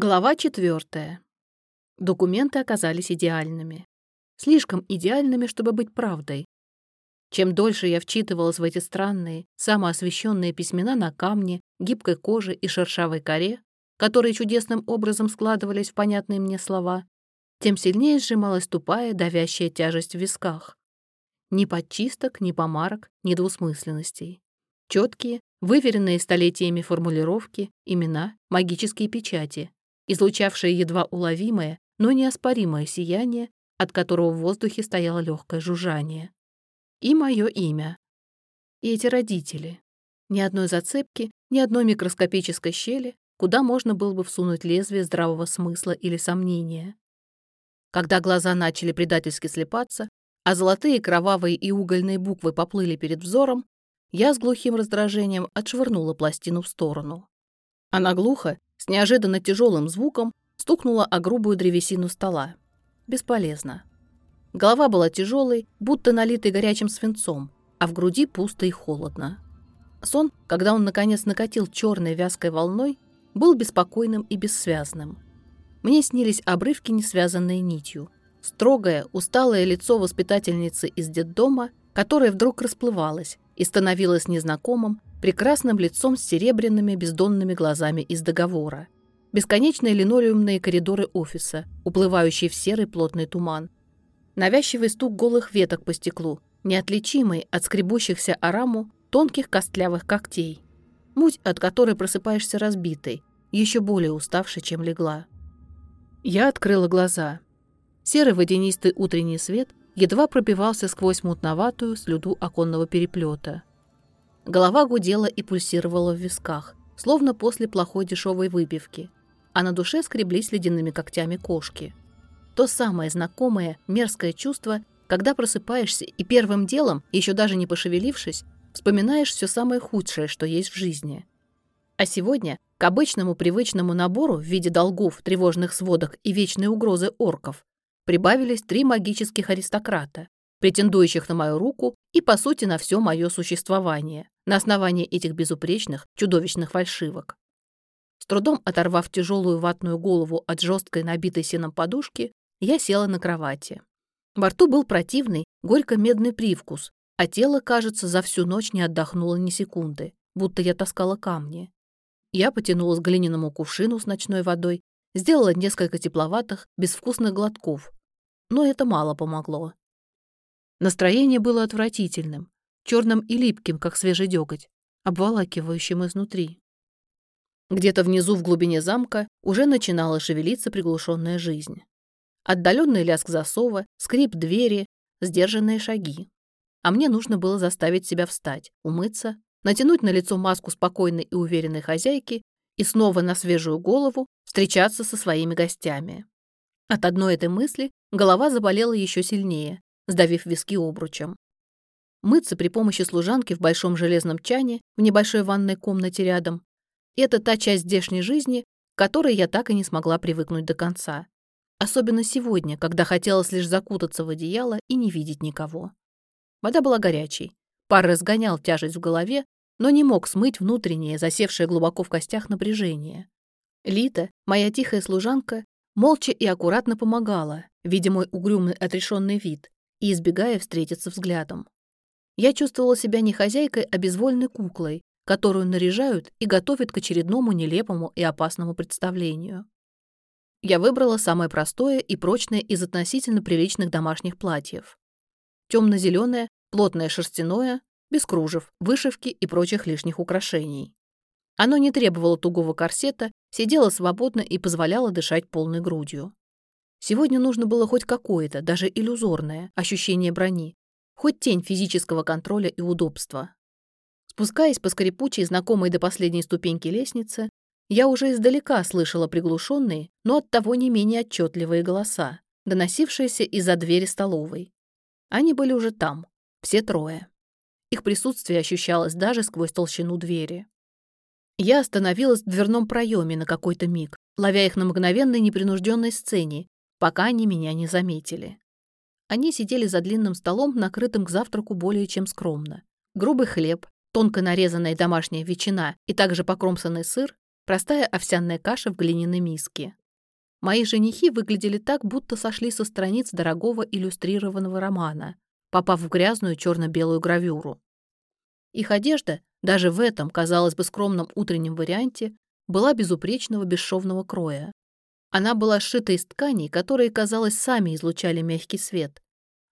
Глава четвертая. Документы оказались идеальными. Слишком идеальными, чтобы быть правдой. Чем дольше я вчитывалась в эти странные, самоосвещенные письмена на камне, гибкой коже и шершавой коре, которые чудесным образом складывались в понятные мне слова, тем сильнее сжималась тупая, давящая тяжесть в висках. Ни подчисток, ни помарок, ни двусмысленностей. Четкие, выверенные столетиями формулировки, имена, магические печати, излучавшее едва уловимое, но неоспоримое сияние, от которого в воздухе стояло легкое жужжание. И мое имя. И эти родители. Ни одной зацепки, ни одной микроскопической щели, куда можно было бы всунуть лезвие здравого смысла или сомнения. Когда глаза начали предательски слепаться, а золотые, кровавые и угольные буквы поплыли перед взором, я с глухим раздражением отшвырнула пластину в сторону. Она глухо с неожиданно тяжелым звуком стукнула о грубую древесину стола. Бесполезно. Голова была тяжелой, будто налитой горячим свинцом, а в груди пусто и холодно. Сон, когда он наконец накатил черной вязкой волной, был беспокойным и бессвязным. Мне снились обрывки, не связанные нитью. Строгое, усталое лицо воспитательницы из детдома, которое вдруг расплывалось и становилось незнакомым, прекрасным лицом с серебряными бездонными глазами из договора. Бесконечные линолеумные коридоры офиса, уплывающие в серый плотный туман. Навязчивый стук голых веток по стеклу, неотличимый от скребущихся о раму тонких костлявых когтей. Муть, от которой просыпаешься разбитой, еще более уставшей, чем легла. Я открыла глаза. Серый водянистый утренний свет едва пробивался сквозь мутноватую слюду оконного переплета. Голова гудела и пульсировала в висках, словно после плохой дешевой выпивки, а на душе скреблись ледяными когтями кошки. То самое знакомое, мерзкое чувство, когда просыпаешься и первым делом, еще даже не пошевелившись, вспоминаешь все самое худшее, что есть в жизни. А сегодня к обычному привычному набору в виде долгов, тревожных сводок и вечной угрозы орков прибавились три магических аристократа, претендующих на мою руку и, по сути, на все мое существование, на основании этих безупречных, чудовищных фальшивок. С трудом оторвав тяжелую ватную голову от жесткой, набитой сеном подушки, я села на кровати. Во рту был противный, горько-медный привкус, а тело, кажется, за всю ночь не отдохнуло ни секунды, будто я таскала камни. Я потянулась к глиняному кувшину с ночной водой, сделала несколько тепловатых, безвкусных глотков. Но это мало помогло. Настроение было отвратительным, черным и липким, как свежий деготь, обволакивающим изнутри. Где-то внизу в глубине замка уже начинала шевелиться приглушенная жизнь. Отдаленный лязг засова, скрип двери, сдержанные шаги. А мне нужно было заставить себя встать, умыться, натянуть на лицо маску спокойной и уверенной хозяйки и снова на свежую голову встречаться со своими гостями. От одной этой мысли голова заболела еще сильнее, сдавив виски обручем. Мыться при помощи служанки в большом железном чане в небольшой ванной комнате рядом — это та часть здешней жизни, к которой я так и не смогла привыкнуть до конца. Особенно сегодня, когда хотелось лишь закутаться в одеяло и не видеть никого. Вода была горячей. Пар разгонял тяжесть в голове, но не мог смыть внутреннее, засевшее глубоко в костях напряжение. Лита, моя тихая служанка, молча и аккуратно помогала, видя мой угрюмый отрешенный вид, и избегая встретиться взглядом. Я чувствовала себя не хозяйкой, а безвольной куклой, которую наряжают и готовят к очередному нелепому и опасному представлению. Я выбрала самое простое и прочное из относительно приличных домашних платьев. Темно-зеленое, плотное шерстяное, без кружев, вышивки и прочих лишних украшений. Оно не требовало тугого корсета, сидело свободно и позволяло дышать полной грудью. Сегодня нужно было хоть какое-то, даже иллюзорное, ощущение брони, хоть тень физического контроля и удобства. Спускаясь по скрипучей, знакомой до последней ступеньки лестницы, я уже издалека слышала приглушенные, но оттого не менее отчетливые голоса, доносившиеся из-за двери столовой. Они были уже там, все трое. Их присутствие ощущалось даже сквозь толщину двери. Я остановилась в дверном проеме на какой-то миг, ловя их на мгновенной непринужденной сцене, пока они меня не заметили. Они сидели за длинным столом, накрытым к завтраку более чем скромно. Грубый хлеб, тонко нарезанная домашняя ветчина и также покромсанный сыр Простая овсяная каша в глиняной миске. Мои женихи выглядели так, будто сошли со страниц дорогого иллюстрированного романа, попав в грязную черно-белую гравюру. Их одежда, даже в этом, казалось бы, скромном утреннем варианте, была безупречного бесшовного кроя. Она была сшита из тканей, которые, казалось, сами излучали мягкий свет.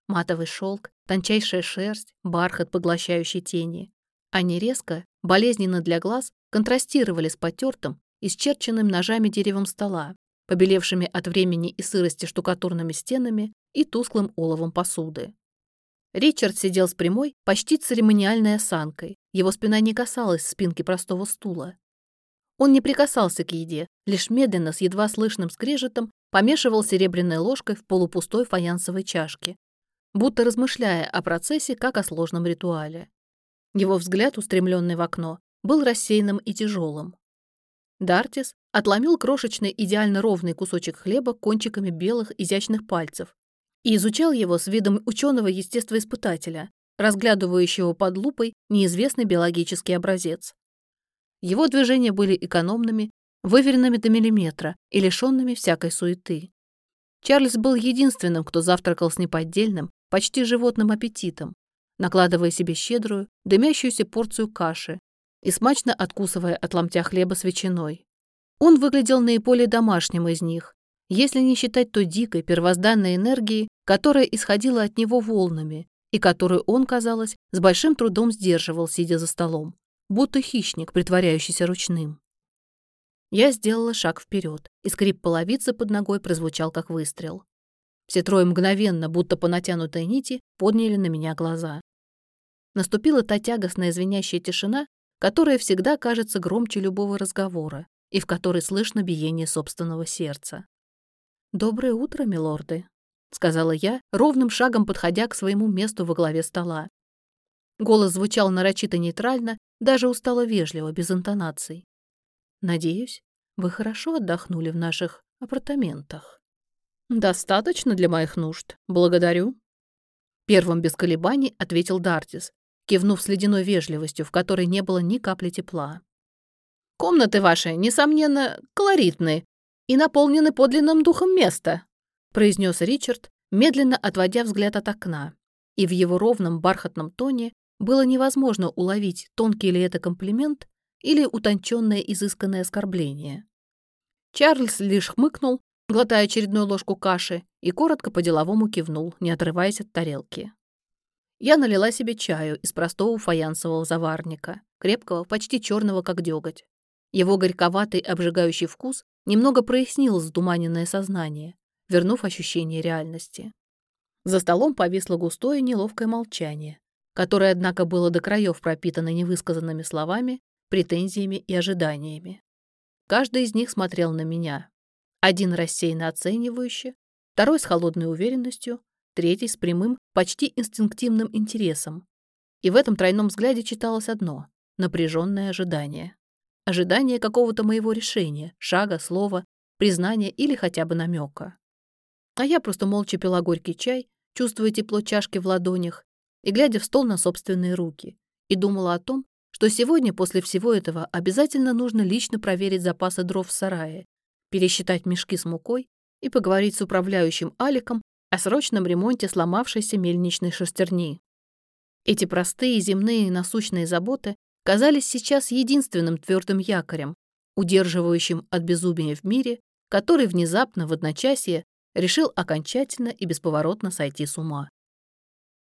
Матовый шелк, тончайшая шерсть, бархат, поглощающий тени. Они резко, болезненно для глаз, контрастировали с потертым, исчерченным ножами деревом стола, побелевшими от времени и сырости штукатурными стенами и тусклым оловом посуды. Ричард сидел с прямой, почти церемониальной осанкой. Его спина не касалась спинки простого стула. Он не прикасался к еде, лишь медленно, с едва слышным скрежетом, помешивал серебряной ложкой в полупустой фаянсовой чашке, будто размышляя о процессе как о сложном ритуале. Его взгляд, устремленный в окно, был рассеянным и тяжелым. Дартис отломил крошечный идеально ровный кусочек хлеба кончиками белых изящных пальцев и изучал его с видом ученого-естествоиспытателя, разглядывающего под лупой неизвестный биологический образец. Его движения были экономными, выверенными до миллиметра и лишенными всякой суеты. Чарльз был единственным, кто завтракал с неподдельным, почти животным аппетитом, накладывая себе щедрую, дымящуюся порцию каши и смачно откусывая от ломтя хлеба с ветчиной. Он выглядел наиболее домашним из них, если не считать той дикой первозданной энергии, которая исходила от него волнами и которую он, казалось, с большим трудом сдерживал, сидя за столом, будто хищник, притворяющийся ручным. Я сделала шаг вперед, и скрип половицы под ногой прозвучал, как выстрел. Все трое мгновенно, будто по натянутой нити, подняли на меня глаза. Наступила та тягостная звенящая тишина, которая всегда кажется громче любого разговора и в которой слышно биение собственного сердца. «Доброе утро, милорды», — сказала я, ровным шагом подходя к своему месту во главе стола. Голос звучал нарочито нейтрально, даже устало вежливо, без интонаций. «Надеюсь, вы хорошо отдохнули в наших апартаментах». «Достаточно для моих нужд. Благодарю». Первым без колебаний ответил Дартис, кивнув с ледяной вежливостью, в которой не было ни капли тепла. «Комнаты ваши, несомненно, колоритны и наполнены подлинным духом места», произнес Ричард, медленно отводя взгляд от окна. И в его ровном бархатном тоне было невозможно уловить, тонкий ли это комплимент или утонченное изысканное оскорбление. Чарльз лишь хмыкнул, глотая очередную ложку каши, и коротко по-деловому кивнул, не отрываясь от тарелки. Я налила себе чаю из простого фаянсового заварника, крепкого, почти черного, как деготь. Его горьковатый обжигающий вкус немного прояснил затуманенное сознание, вернув ощущение реальности. За столом повисло густое неловкое молчание, которое, однако, было до краев пропитано невысказанными словами, претензиями и ожиданиями. Каждый из них смотрел на меня. Один рассеянно оценивающе, второй с холодной уверенностью, третий с прямым, почти инстинктивным интересом. И в этом тройном взгляде читалось одно — напряженное ожидание. Ожидание какого-то моего решения, шага, слова, признания или хотя бы намека. А я просто молча пила горький чай, чувствуя тепло чашки в ладонях и глядя в стол на собственные руки, и думала о том, что сегодня после всего этого обязательно нужно лично проверить запасы дров в сарае, пересчитать мешки с мукой и поговорить с управляющим Аликом о срочном ремонте сломавшейся мельничной шестерни. Эти простые земные насущные заботы казались сейчас единственным твердым якорем, удерживающим от безумия в мире, который внезапно в одночасье решил окончательно и бесповоротно сойти с ума.